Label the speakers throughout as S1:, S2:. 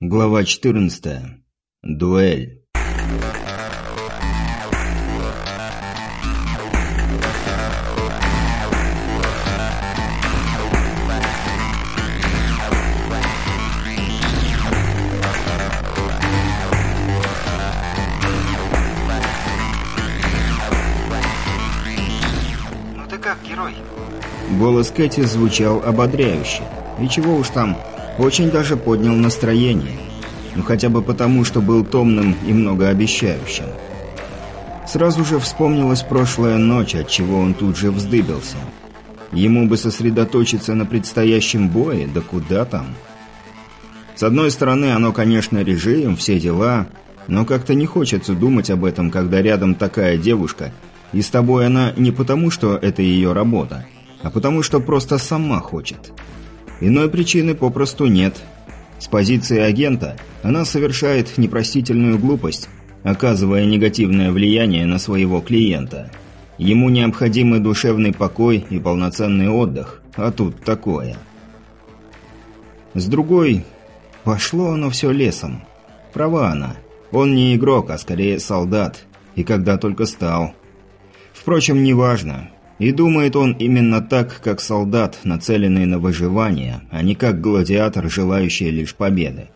S1: Глава 14. Дуэль.
S2: Ну ты как, герой?
S1: Голос Кэти звучал ободряюще. И чего уж там, очень даже поднял настроение. Ну хотя бы потому, что был томным и многообещающим. Сразу же вспомнилась прошлая ночь, от чего он тут же вздыбился. Ему бы сосредоточиться на предстоящем бое, да куда там? С одной стороны, оно, конечно, режим, все дела, но как-то не хочется думать об этом, когда рядом такая девушка, и с тобой она не потому, что это ее работа, а потому, что просто сама хочет. Иной причины попросту нет. С позиции агента она совершает непростительную глупость, оказывая негативное влияние на своего клиента. Ему необходимы душевный покой и полноценный отдых, а тут такое. С другой, пошло оно все лесом. Права она. Он не игрок, а скорее солдат. И когда только стал. Впрочем, неважно. И думает он именно так, как солдат, нацеленный на выживание, а не как гладиатор, желающий лишь победы.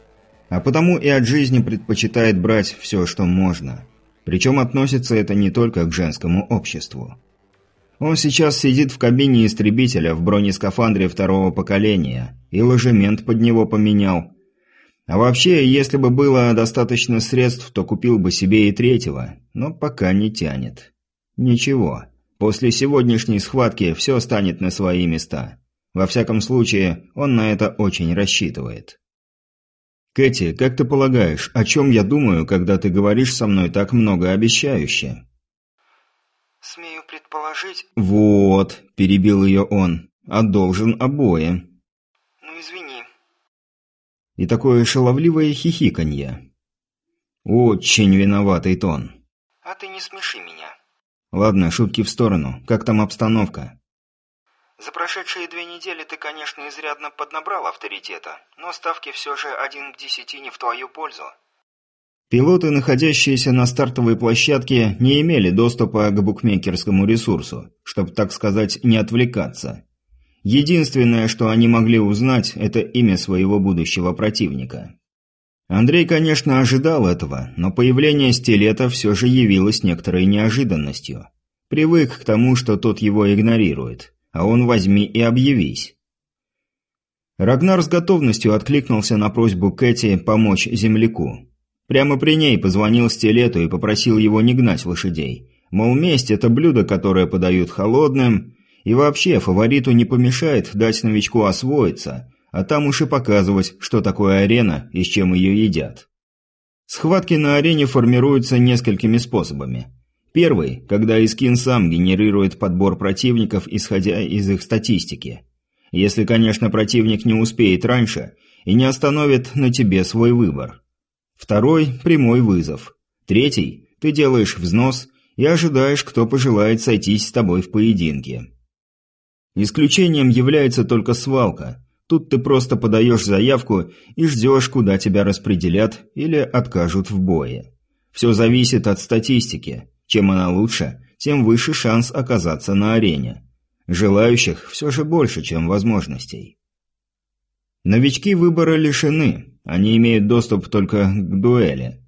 S1: А потому и от жизни предпочитает брать все, что можно. Причем относится это не только к женскому обществу. Он сейчас сидит в кабине истребителя в бронескафандре второго поколения, и ложемент под него поменял. А вообще, если бы было достаточно средств, то купил бы себе и третьего, но пока не тянет. Ничего. После сегодняшней схватки все станет на свои места. Во всяком случае, он на это очень рассчитывает. «Кэти, как ты полагаешь, о чем я думаю, когда ты говоришь со мной так многообещающе?»
S2: Смею предположить...
S1: «Вот», – перебил ее он, – «а должен обои».
S2: Ну извини.
S1: И такое шаловливое хихиканье. Очень виноватый тон.
S2: А ты не смеши меня.
S1: Ладно, шутки в сторону. Как там обстановка?
S2: За прошедшие две недели ты, конечно, изрядно поднабрал авторитета, но ставки все же один к десяти не в твою пользу.
S1: Пилоты, находящиеся на стартовой площадке, не имели доступа к букмекерскому ресурсу, чтобы, так сказать, не отвлекаться. Единственное, что они могли узнать, это имя своего будущего противника. Андрей, конечно, ожидал этого, но появление стилета все же явилось некоторой неожиданностью. Привык к тому, что тот его игнорирует, а он возьми и объявись. Рагнар с готовностью откликнулся на просьбу Кэти помочь земляку. Прямо при ней позвонил стилету и попросил его не гнать лошадей. Мол, месть – это блюдо, которое подают холодным, и вообще фавориту не помешает дать новичку освоиться, а там уж и показывать, что такое арена и с чем ее едят. Схватки на арене формируются несколькими способами. Первый, когда Искин сам генерирует подбор противников, исходя из их статистики. Если, конечно, противник не успеет раньше и не остановит на тебе свой выбор. Второй – прямой вызов. Третий – ты делаешь взнос и ожидаешь, кто пожелает сойтись с тобой в поединке. Исключением является только свалка. Тут ты просто подаешь заявку и ждешь, куда тебя распределят или откажут в бое. Все зависит от статистики. Чем она лучше, тем выше шанс оказаться на арене. Желающих все же больше, чем возможностей. Новички выбора лишены, они имеют доступ только к дуэли.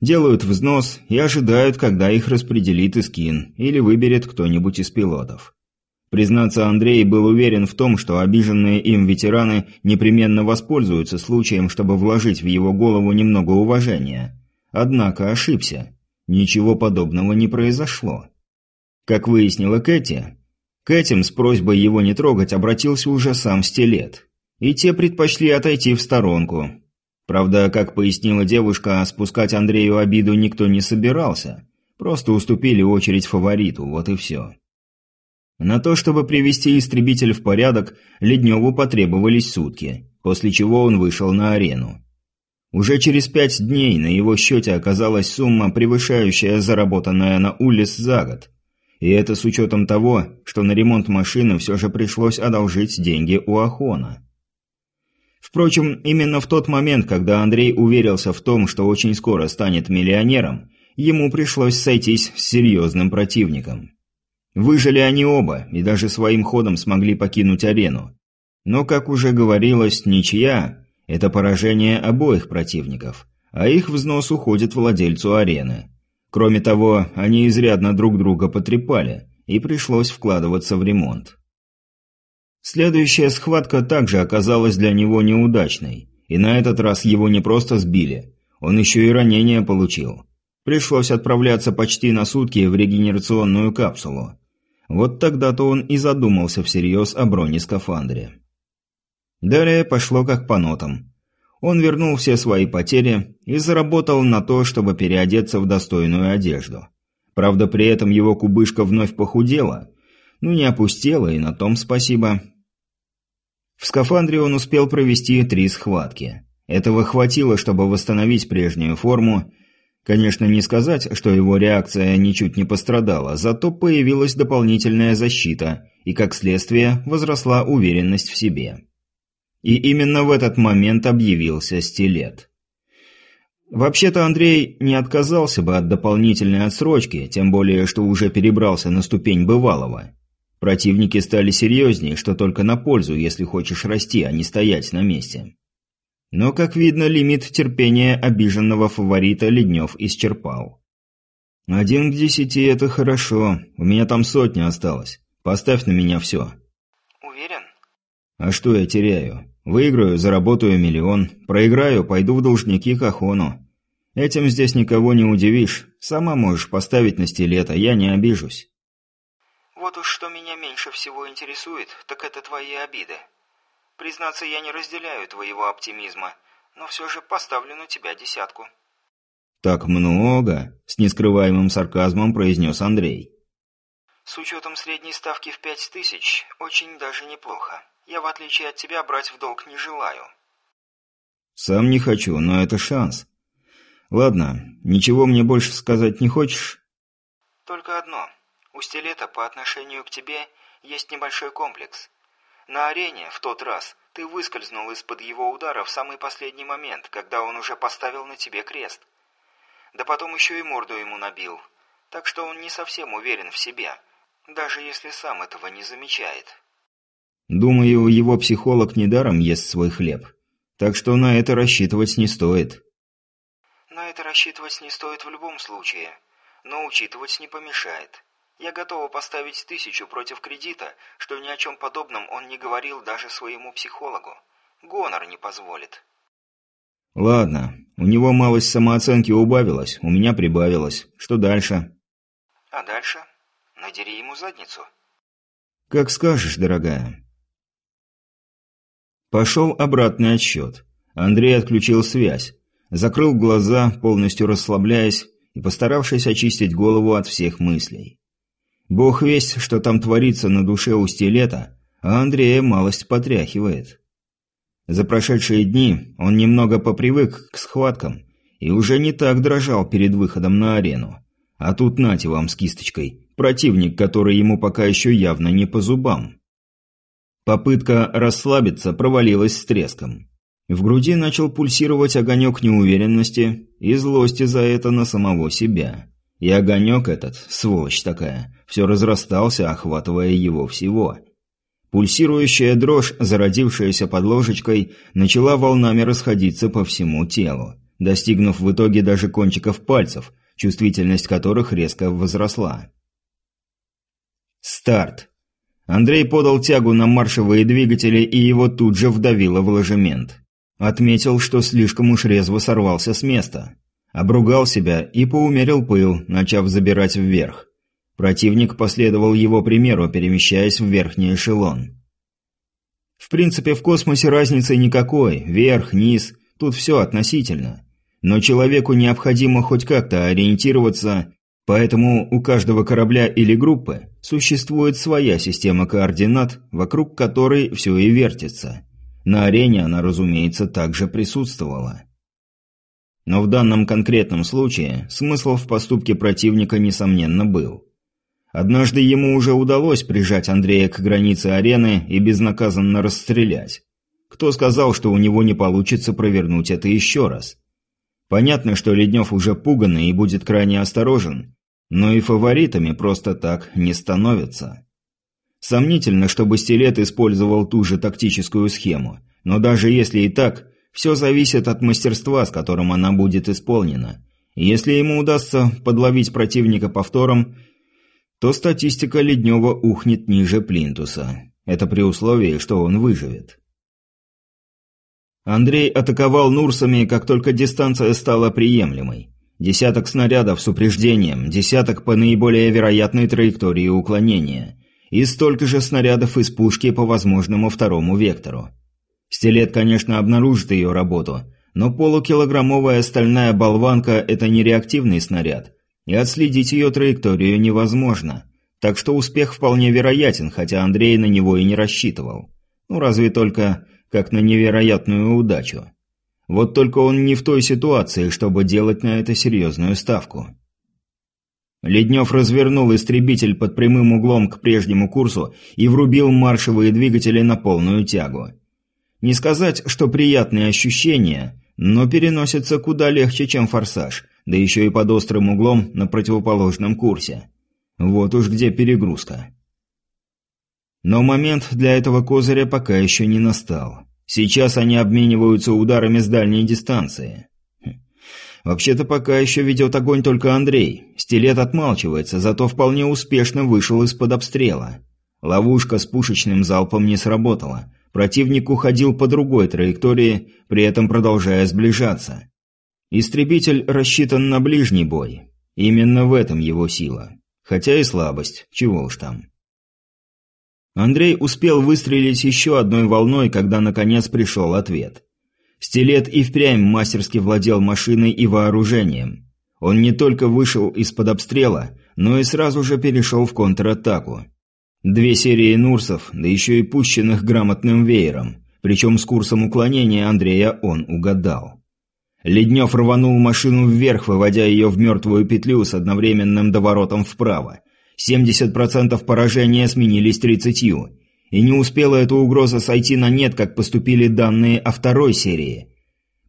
S1: Делают взнос и ожидают, когда их распределит Искин или выберет кто-нибудь из пилотов. Признаться, Андрей был уверен в том, что обиженные им ветераны непременно воспользуются случаем, чтобы вложить в его голову немного уважения. Однако ошибся. Ничего подобного не произошло. Как выяснила Кэти, к этим с просьбой его не трогать обратился уже сам Стилет и те предпочли отойти в сторонку. Правда, как пояснила девушка, спускать Андрею обиду никто не собирался. Просто уступили очередь фавориту, вот и все. На то, чтобы привести истребитель в порядок, Ледневу потребовались сутки, после чего он вышел на арену. Уже через пять дней на его счете оказалась сумма, превышающая заработанная на Улис за год. И это с учетом того, что на ремонт машины все же пришлось одолжить деньги у Ахона. Впрочем, именно в тот момент, когда Андрей уверился в том, что очень скоро станет миллионером, ему пришлось сойтись с серьезным противником. Выжили они оба и даже своим ходом смогли покинуть арену. Но, как уже говорилось, ничья – это поражение обоих противников, а их взнос уходит владельцу арены. Кроме того, они изрядно друг друга потрепали, и пришлось вкладываться в ремонт. Следующая схватка также оказалась для него неудачной, и на этот раз его не просто сбили, он еще и ранение получил. Пришлось отправляться почти на сутки в регенерационную капсулу. Вот тогда-то он и задумался всерьез о бронескафандре. Далее пошло как по нотам. Он вернул все свои потери и заработал на то, чтобы переодеться в достойную одежду. Правда, при этом его кубышка вновь похудела. Ну, не опустела, и на том спасибо. В скафандре он успел провести три схватки. Этого хватило, чтобы восстановить прежнюю форму. Конечно, не сказать, что его реакция ничуть не пострадала, зато появилась дополнительная защита, и, как следствие, возросла уверенность в себе. И именно в этот момент объявился стилет. Вообще-то Андрей не отказался бы от дополнительной отсрочки, тем более, что уже перебрался на ступень бывалого. Противники стали серьезнее, что только на пользу, если хочешь расти, а не стоять на месте. Но, как видно, лимит терпения обиженного фаворита Леднев исчерпал. «Один к десяти – это хорошо. У меня там сотня осталось. Поставь на меня все».
S2: «Уверен?»
S1: «А что я теряю? Выиграю, заработаю миллион. Проиграю, пойду в должники к Ахону. Этим здесь никого не удивишь. Сама можешь поставить на стилета, я не обижусь».
S2: Вот уж что меня меньше всего интересует, так это твои обиды. Признаться, я не разделяю твоего оптимизма, но все же поставлю на тебя десятку».
S1: «Так много?» – с нескрываемым сарказмом произнес Андрей.
S2: «С учетом средней ставки в пять тысяч, очень даже неплохо. Я, в отличие от тебя, брать в долг не желаю».
S1: «Сам не хочу, но это шанс. Ладно, ничего мне больше сказать не хочешь?»
S2: «Только одно. У стилета по отношению к тебе есть небольшой комплекс. На арене, в тот раз, ты выскользнул из-под его удара в самый последний момент, когда он уже поставил на тебе крест. Да потом еще и морду ему набил. Так что он не совсем уверен в себе, даже если сам этого не замечает.
S1: Думаю, его психолог недаром ест свой хлеб. Так что на это рассчитывать не стоит.
S2: На это рассчитывать не стоит в любом случае, но учитывать не помешает. Я готова поставить тысячу против кредита, что ни о чем подобном он не говорил даже своему психологу. Гонор не позволит.
S1: Ладно, у него малость самооценки убавилась, у меня прибавилась. Что дальше?
S2: А дальше? Надери ему задницу.
S1: Как скажешь, дорогая. Пошел обратный отсчет. Андрей отключил связь, закрыл глаза, полностью расслабляясь и постаравшись очистить голову от всех мыслей. Бог весть, что там творится на душе у стилета, а Андрея малость потряхивает. За прошедшие дни он немного попривык к схваткам и уже не так дрожал перед выходом на арену. А тут нате вам с кисточкой, противник, который ему пока еще явно не по зубам. Попытка расслабиться провалилась с треском. В груди начал пульсировать огонек неуверенности и злости за это на самого себя. И огонек этот, сволочь такая, все разрастался, охватывая его всего. Пульсирующая дрожь, зародившаяся под ложечкой, начала волнами расходиться по всему телу, достигнув в итоге даже кончиков пальцев, чувствительность которых резко возросла. Старт. Андрей подал тягу на маршевые двигатели, и его тут же вдавило в ложемент. Отметил, что слишком уж резво сорвался с места. Обругал себя и поумерил пыл, начав забирать вверх. Противник последовал его примеру, перемещаясь в верхний эшелон. В принципе, в космосе разницы никакой, верх, низ, тут все относительно. Но человеку необходимо хоть как-то ориентироваться, поэтому у каждого корабля или группы существует своя система координат, вокруг которой все и вертится. На арене она, разумеется, также присутствовала. Но в данном конкретном случае смысл в поступке противника, несомненно, был. Однажды ему уже удалось прижать Андрея к границе арены и безнаказанно расстрелять. Кто сказал, что у него не получится провернуть это еще раз? Понятно, что Леднев уже пуганный и будет крайне осторожен, но и фаворитами просто так не становятся. Сомнительно, чтобы Стилет использовал ту же тактическую схему, но даже если и так, все зависит от мастерства, с которым она будет исполнена. Если ему удастся подловить противника повтором, то статистика Леднева ухнет ниже Плинтуса. Это при условии, что он выживет. Андрей атаковал Нурсами, как только дистанция стала приемлемой. Десяток снарядов с упреждением, десяток по наиболее вероятной траектории уклонения. И столько же снарядов из пушки по возможному второму вектору. Стилет, конечно, обнаружит ее работу, но полукилограммовая стальная болванка – это не реактивный снаряд, и отследить ее траекторию невозможно. Так что успех вполне вероятен, хотя Андрей на него и не рассчитывал. Ну, разве только как на невероятную удачу. Вот только он не в той ситуации, чтобы делать на это серьезную ставку. Леднев развернул истребитель под прямым углом к прежнему курсу и врубил маршевые двигатели на полную тягу. Не сказать, что приятные ощущения, но переносятся куда легче, чем форсаж, да еще и под острым углом на противоположном курсе. Вот уж где перегрузка. Но момент для этого козыря пока еще не настал. Сейчас они обмениваются ударами с дальней дистанции. Хм. Вообще-то пока еще ведет огонь только Андрей. Стилет отмалчивается, зато вполне успешно вышел из-под обстрела. Ловушка с пушечным залпом не сработала. Противник уходил по другой траектории, при этом продолжая сближаться. Истребитель рассчитан на ближний бой. Именно в этом его сила. Хотя и слабость, чего уж там. Андрей успел выстрелить еще одной волной, когда наконец пришел ответ. Стилет и впрямь мастерски владел машиной и вооружением. Он не только вышел из-под обстрела, но и сразу же перешел в контратаку. Две серии Нурсов, да еще и пущенных грамотным веером, причем с курсом уклонения Андрея он угадал. Леднев рванул машину вверх, выводя ее в мертвую петлю с одновременным доворотом вправо – 70% поражения сменились 30 и не успела эта угроза сойти на нет, как поступили данные о второй серии.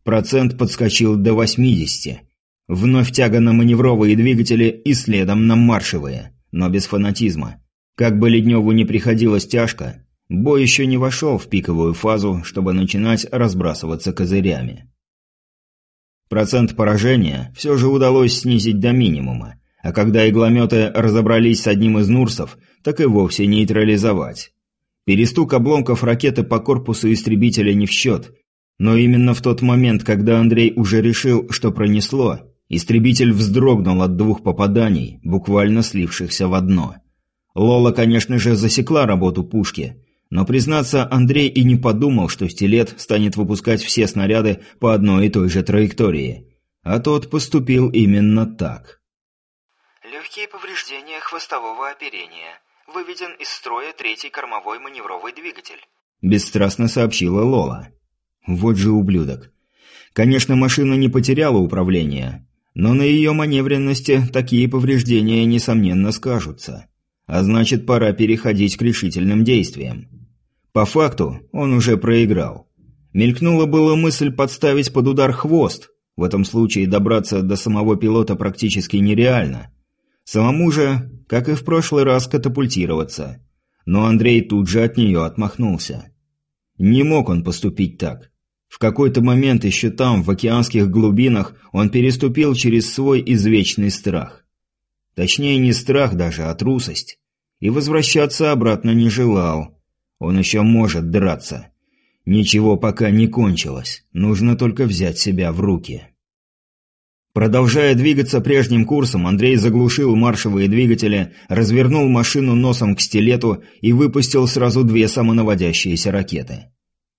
S1: Процент подскочил до 80. Вновь тяга на маневровые двигатели и следом на маршевые, но без фанатизма. Как бы Ледневу не приходилось тяжко, бой еще не вошел в пиковую фазу, чтобы начинать разбрасываться козырями. Процент поражения все же удалось снизить до минимума, а когда иглометы разобрались с одним из Нурсов, так и вовсе нейтрализовать. Перестук обломков ракеты по корпусу истребителя не в счет. Но именно в тот момент, когда Андрей уже решил, что пронесло, истребитель вздрогнул от двух попаданий, буквально слившихся в одно. Лола, конечно же, засекла работу пушки, но, признаться, Андрей и не подумал, что стилет станет выпускать все снаряды по одной и той же траектории. А тот поступил именно так.
S2: Легкие повреждения хвостового оперения. Выведен из строя третий кормовой маневровый двигатель.
S1: Бесстрастно сообщила Лола. Вот же ублюдок. Конечно, машина не потеряла управление, но на ее маневренности такие повреждения, несомненно, скажутся. А значит, пора переходить к решительным действиям. По факту, он уже проиграл. Мелькнула была мысль подставить под удар хвост. В этом случае добраться до самого пилота практически нереально. Самому же, как и в прошлый раз, катапультироваться. Но Андрей тут же от нее отмахнулся. Не мог он поступить так. В какой-то момент еще там, в океанских глубинах, он переступил через свой извечный страх. Точнее, не страх даже, а трусость. И возвращаться обратно не желал. Он еще может драться. Ничего пока не кончилось. Нужно только взять себя в руки. Продолжая двигаться прежним курсом, Андрей заглушил маршевые двигатели, развернул машину носом к стилету и выпустил сразу две самонаводящиеся ракеты.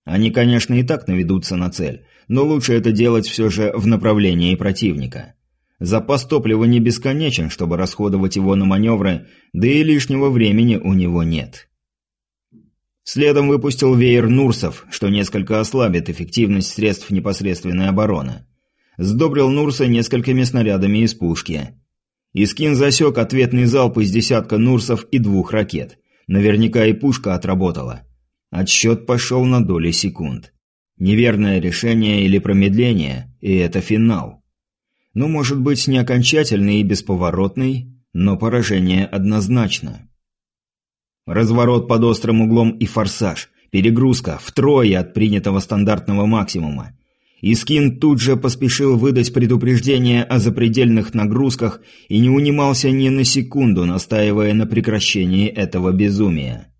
S1: Они, конечно, и так наведутся на цель, но лучше это делать все же в направлении противника. Запас топлива не бесконечен, чтобы расходовать его на маневры, да и лишнего времени у него нет. Следом выпустил веер Нурсов, что несколько ослабит эффективность средств непосредственной обороны сдобрил Нурса несколькими снарядами из пушки. Искин засек ответный залп из десятка Нурсов и двух ракет. Наверняка и пушка отработала. Отсчет пошел на доли секунд. Неверное решение или промедление, и это финал. Ну, может быть, не окончательный и бесповоротный, но поражение однозначно. Разворот под острым углом и форсаж. Перегрузка втрое от принятого стандартного максимума. Искин тут же поспешил выдать предупреждение о запредельных нагрузках и не унимался ни на секунду, настаивая на прекращении этого безумия.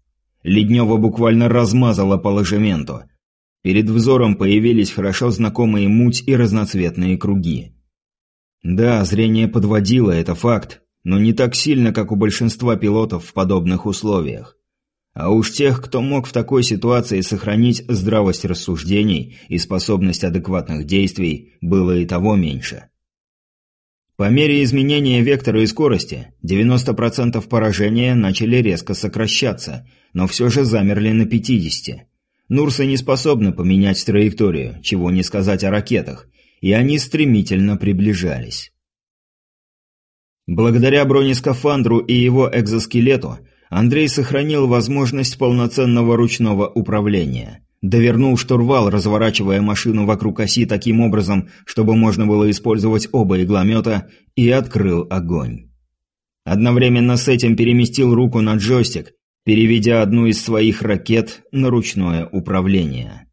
S1: Леднева буквально размазала по ложементу. Перед взором появились хорошо знакомые муть и разноцветные круги. Да, зрение подводило, это факт, но не так сильно, как у большинства пилотов в подобных условиях. А уж тех, кто мог в такой ситуации сохранить здравость рассуждений и способность адекватных действий, было и того меньше. По мере изменения вектора и скорости, 90% поражения начали резко сокращаться, но все же замерли на 50%. Нурсы не способны поменять траекторию, чего не сказать о ракетах, и они стремительно приближались. Благодаря бронескафандру и его экзоскелету Андрей сохранил возможность полноценного ручного управления. Довернул штурвал, разворачивая машину вокруг оси таким образом, чтобы можно было использовать оба игломета, и открыл огонь. Одновременно с этим переместил руку на джойстик, переведя одну из своих ракет на ручное управление.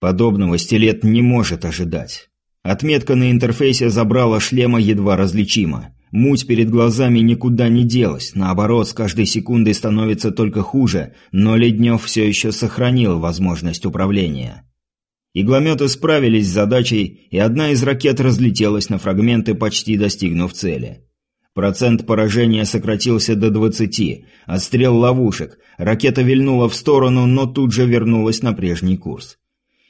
S1: Подобного стилет не может ожидать. Отметка на интерфейсе забрала шлема едва различима. Муть перед глазами никуда не делась, наоборот, с каждой секундой становится только хуже, но Леднев все еще сохранил возможность управления. Иглометы справились с задачей, и одна из ракет разлетелась на фрагменты, почти достигнув цели. Процент поражения сократился до 20, отстрел ловушек, ракета вильнула в сторону, но тут же вернулась на прежний курс.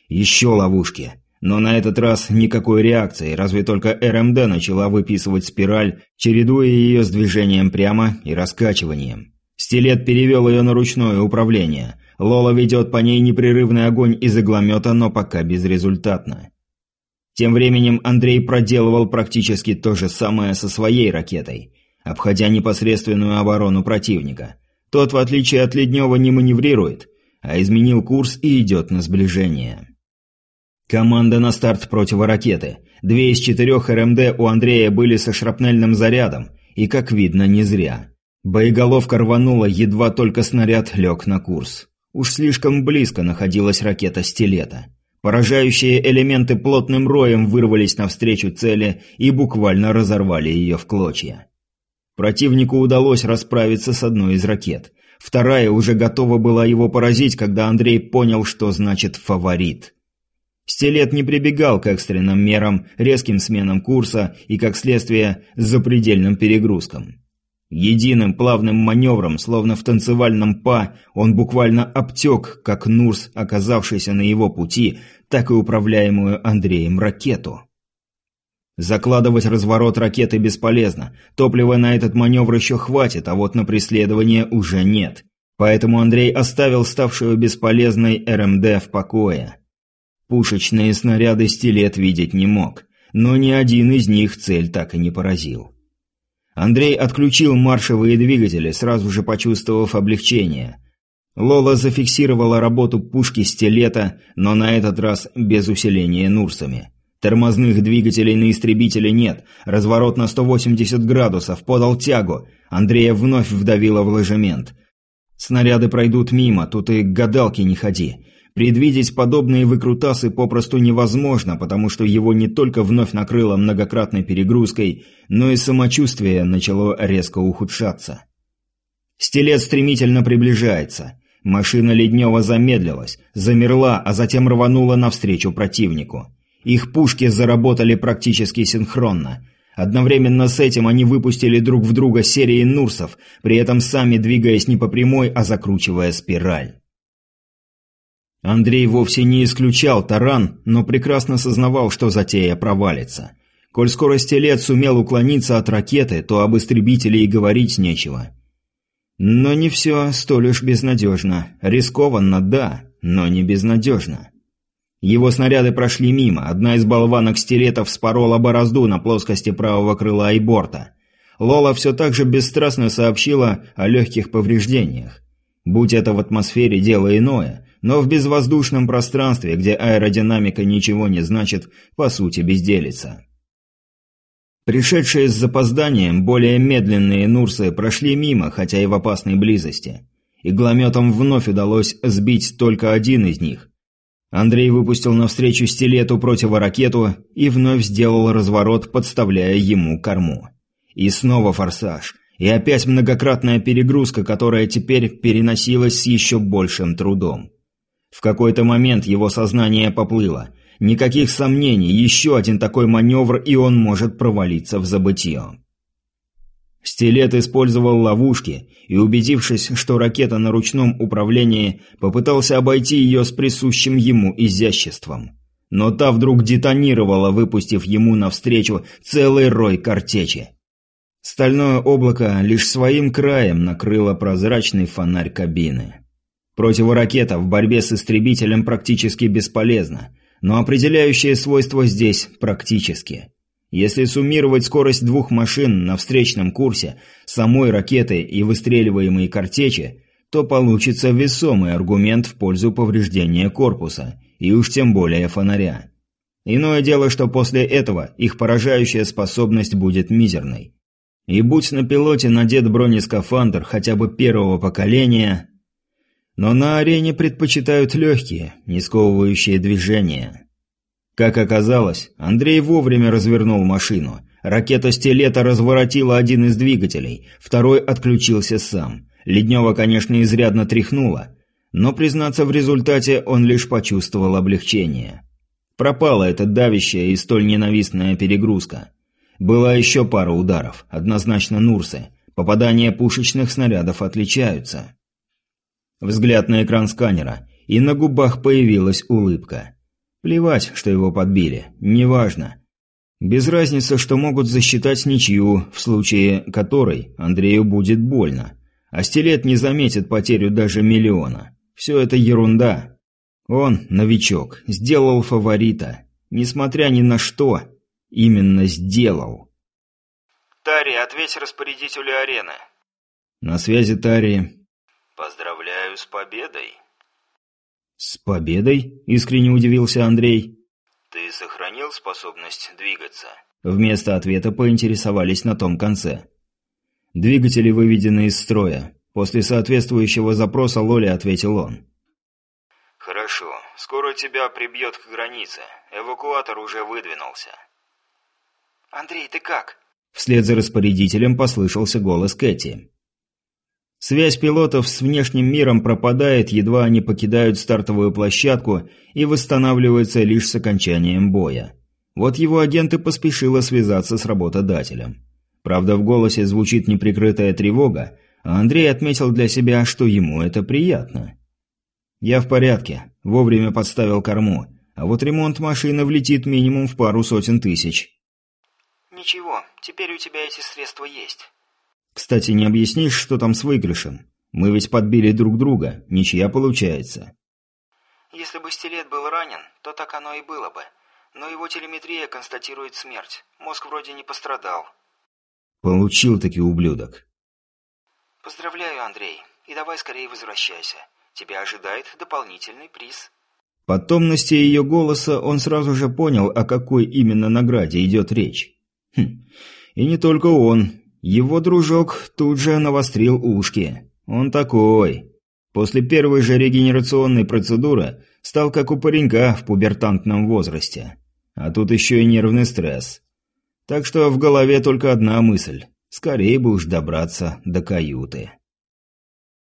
S1: Еще ловушки. Но на этот раз никакой реакции, разве только РМД начала выписывать спираль, чередуя ее с движением прямо и раскачиванием. Стилет перевел ее на ручное управление. Лола ведет по ней непрерывный огонь из игломета, но пока безрезультатно. Тем временем Андрей проделывал практически то же самое со своей ракетой, обходя непосредственную оборону противника. Тот, в отличие от Леднева, не маневрирует, а изменил курс и идет на сближение. Команда на старт противоракеты. Две из четырех РМД у Андрея были со шрапнельным зарядом, и, как видно, не зря. Боеголовка рванула, едва только снаряд лег на курс. Уж слишком близко находилась ракета «Стилета». Поражающие элементы плотным роем вырвались навстречу цели и буквально разорвали ее в клочья. Противнику удалось расправиться с одной из ракет. Вторая уже готова была его поразить, когда Андрей понял, что значит «фаворит». Стилет не прибегал к экстренным мерам, резким сменам курса и, как следствие, запредельным перегрузкам. Единым плавным маневром, словно в танцевальном па, он буквально обтек, как Нурс, оказавшийся на его пути, так и управляемую Андреем ракету. Закладывать разворот ракеты бесполезно, топлива на этот маневр еще хватит, а вот на преследование уже нет. Поэтому Андрей оставил ставшую бесполезной РМД в покое. Пушечные снаряды стилет видеть не мог, но ни один из них цель так и не поразил. Андрей отключил маршевые двигатели, сразу же почувствовав облегчение. Лола зафиксировала работу пушки стилета, но на этот раз без усиления Нурсами. Тормозных двигателей на истребителе нет, разворот на 180 градусов, подал тягу. Андрея вновь вдавило в ложемент. Снаряды пройдут мимо, тут и гадалки не ходи. Предвидеть подобные выкрутасы попросту невозможно, потому что его не только вновь накрыло многократной перегрузкой, но и самочувствие начало резко ухудшаться. Стилет стремительно приближается. Машина Леднева замедлилась, замерла, а затем рванула навстречу противнику. Их пушки заработали практически синхронно. Одновременно с этим они выпустили друг в друга серии Нурсов, при этом сами двигаясь не по прямой, а закручивая спираль. Андрей вовсе не исключал таран, но прекрасно сознавал, что затея провалится. Коль скорости лет сумел уклониться от ракеты, то об истребителе и говорить нечего. Но не все столь уж безнадежно. Рискованно, да, но не безнадежно. Его снаряды прошли мимо, одна из болванок стилетов спорола борозду на плоскости правого крыла и борта. Лола все так же бесстрастно сообщила о легких повреждениях. Будь это в атмосфере дело иное, но в безвоздушном пространстве, где аэродинамика ничего не значит, по сути безделица. Пришедшие с запозданием более медленные Нурсы прошли мимо, хотя и в опасной близости. Иглометом вновь удалось сбить только один из них. Андрей выпустил навстречу стилету противоракету и вновь сделал разворот, подставляя ему корму. И снова форсаж. И опять многократная перегрузка, которая теперь переносилась с еще большим трудом. В какой-то момент его сознание поплыло. Никаких сомнений, еще один такой маневр, и он может провалиться в забытье. Стилет использовал ловушки и, убедившись, что ракета на ручном управлении, попытался обойти ее с присущим ему изяществом. Но та вдруг детонировала, выпустив ему навстречу целый рой картечи. Стальное облако лишь своим краем накрыло прозрачный фонарь кабины. Противоракета в борьбе с истребителем практически бесполезна, но определяющее свойство здесь практически. Если суммировать скорость двух машин на встречном курсе, самой ракеты и выстреливаемые картечи, то получится весомый аргумент в пользу повреждения корпуса, и уж тем более фонаря. Иное дело, что после этого их поражающая способность будет мизерной. И будь на пилоте надет бронескафандр хотя бы первого поколения... Но на арене предпочитают легкие, не сковывающие движения. Как оказалось, Андрей вовремя развернул машину. Ракета «Стилета» разворотила один из двигателей, второй отключился сам. Леднева, конечно, изрядно тряхнула, но, признаться, в результате он лишь почувствовал облегчение. Пропала эта давящая и столь ненавистная перегрузка. Была еще пара ударов, однозначно Нурсы. Попадания пушечных снарядов отличаются. Взгляд на экран сканера, и на губах появилась улыбка. Плевать, что его подбили, неважно. Без разницы, что могут засчитать ничью, в случае которой Андрею будет больно. А стилет не заметит потерю даже миллиона. Все это ерунда. Он, новичок, сделал фаворита. Несмотря ни на что, именно сделал.
S2: «Тари, ответь распорядителю арены».
S1: «На связи, Тари».
S2: «Поздравляю с победой».
S1: «С победой?» – искренне удивился Андрей.
S2: «Ты сохранил способность двигаться?»
S1: Вместо ответа поинтересовались на том конце. «Двигатели выведены из строя». После соответствующего запроса Лоли ответил он.
S2: «Хорошо. Скоро тебя прибьет к границе. Эвакуатор уже выдвинулся». «Андрей, ты как?»
S1: Вслед за распорядителем послышался голос Кэти. Связь пилотов с внешним миром пропадает, едва они покидают стартовую площадку и восстанавливается лишь с окончанием боя. Вот его агент и поспешила связаться с работодателем. Правда, в голосе звучит неприкрытая тревога, а Андрей отметил для себя, что ему это приятно. «Я в порядке. Вовремя подставил корму. А вот ремонт машины влетит минимум в пару сотен тысяч».
S2: «Ничего, теперь у тебя эти средства есть».
S1: «Кстати, не объяснишь, что там с выигрышем? Мы ведь подбили друг друга, ничья получается».
S2: «Если бы стилет был ранен, то так оно и было бы. Но его телеметрия констатирует смерть. Мозг вроде не пострадал».
S1: «Получил-таки ублюдок».
S2: «Поздравляю, Андрей, и давай скорее возвращайся. Тебя ожидает дополнительный приз».
S1: По томности ее голоса он сразу же понял, о какой именно награде идет речь. Хм. И не только он. Его дружок тут же навострил ушки. Он такой. После первой же регенерационной процедуры стал как у паренька в пубертантном возрасте. А тут еще и нервный стресс. Так что в голове только одна мысль. Скорее бы уж добраться до каюты.